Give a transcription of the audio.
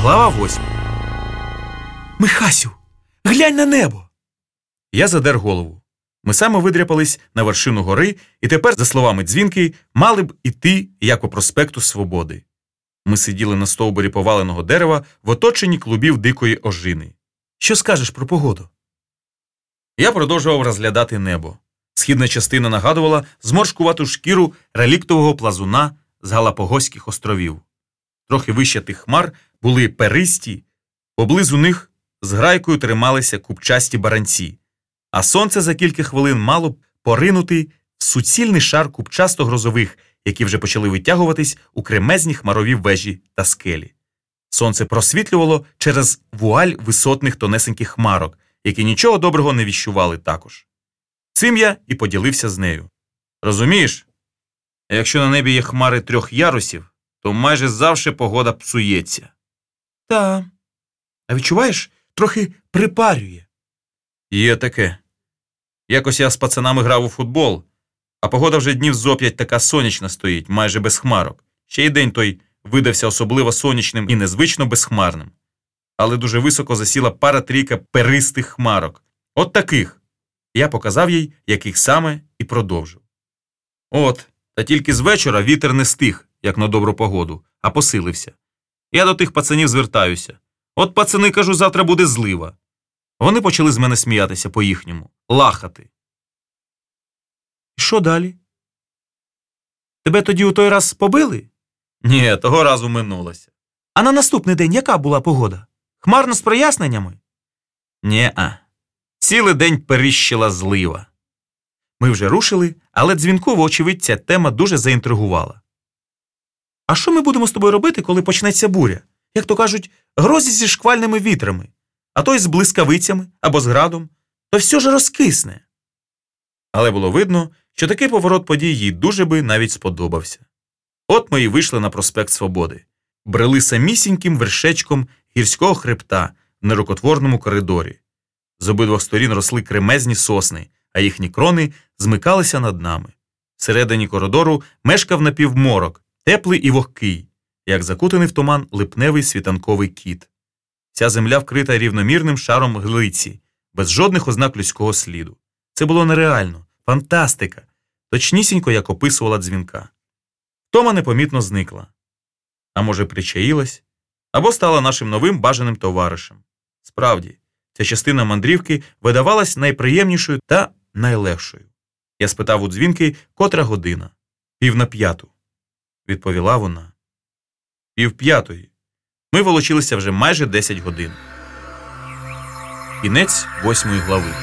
Глава восьма. Михасю, глянь на небо. Я задер голову. Ми саме видряпались на вершину гори, і тепер, за словами дзвінки, мали б іти як по проспекту Свободи. Ми сиділи на стовбурі поваленого дерева в оточенні клубів дикої ожини. Що скажеш про погоду? Я продовжував розглядати небо. Східна частина нагадувала зморшкувату шкіру реліктового плазуна з Галапогоських островів. Трохи вище тих хмар були перисті, поблизу них з грайкою трималися купчасті баранці, а сонце за кілька хвилин мало б поринути в суцільний шар купчасто-грозових, які вже почали витягуватись у кремезні хмарові вежі та скелі. Сонце просвітлювало через вуаль висотних тонесеньких хмарок, які нічого доброго не віщували також. Цим я і поділився з нею. Розумієш, якщо на небі є хмари трьох ярусів, то майже завжди погода псується. Та. А відчуваєш, трохи припарює. Є таке. Якось я з пацанами грав у футбол, а погода вже днів зо п'ять така сонячна стоїть, майже без хмарок. Ще й день той видався особливо сонячним і незвично безхмарним. Але дуже високо засіла пара трійка перистих хмарок. От таких. Я показав їй, яких саме, і продовжив. От, та тільки з вечора вітер не стих, як на добру погоду, а посилився. Я до тих пацанів звертаюся. От пацани, кажу, завтра буде злива. Вони почали з мене сміятися по їхньому, лахати. І що далі? Тебе тоді у той раз побили? Ні, того разу минулося. А на наступний день яка була погода? Хмарно з проясненнями? Нє-а. Цілий день періщила злива. Ми вже рушили, але дзвінково, очевидь, ця тема дуже заінтригувала. А що ми будемо з тобою робити, коли почнеться буря? Як то кажуть, грозі зі шквальними вітрами, а то й з блискавицями або з градом, то все ж розкисне. Але було видно, що такий поворот подій їй дуже би навіть сподобався. От ми і вийшли на проспект Свободи, брели самісіньким вершечком гірського хребта в нерукотворному коридорі. З обидвох сторін росли кремезні сосни, а їхні крони змикалися над нами. Всередині коридору мешкав напівморок, теплий і вогкий, як закутаний в туман липневий світанковий кіт. Ця земля вкрита рівномірним шаром глиці, без жодних ознак людського сліду. Це було нереально, фантастика, точнісінько, як описувала дзвінка. Тома непомітно зникла. А може, причаїлась, або стала нашим новим бажаним товаришем. Справді, ця частина мандрівки видавалась найприємнішою та найлегшою. Я спитав у дзвінки, котра година. Пів на п'яту відповіла вона. Пів п'ятої. Ми волочилися вже майже 10 годин. Кінець восьмої глави.